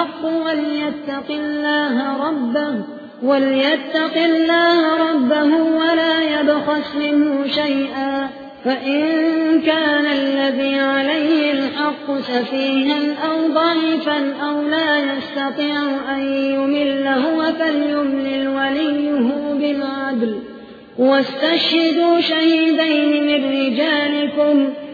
الحق وليتق الله ربه وليتق الله ربه ولا يبخس منه شيئا. فإن كان الذي عليه الحق سفيها أو ضعيفا أو لا يستطيع أن يمل هو فليملل وليه بالعدل. واستشهدوا شهيدين من رجالكم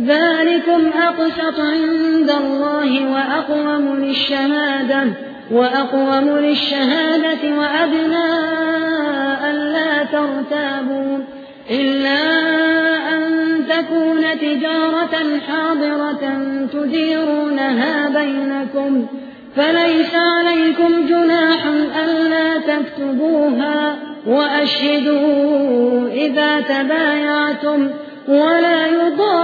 ذلكم أقسط عند الله وأقوم للشهادة وأقوم للشهادة وأبناء لا ترتابوا إلا أن تكون تجارة حاضرة تديرونها بينكم فليس عليكم جناح ألا تكتبوها وأشهدوا إذا تبايعتم ولا يضار